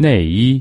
内衣。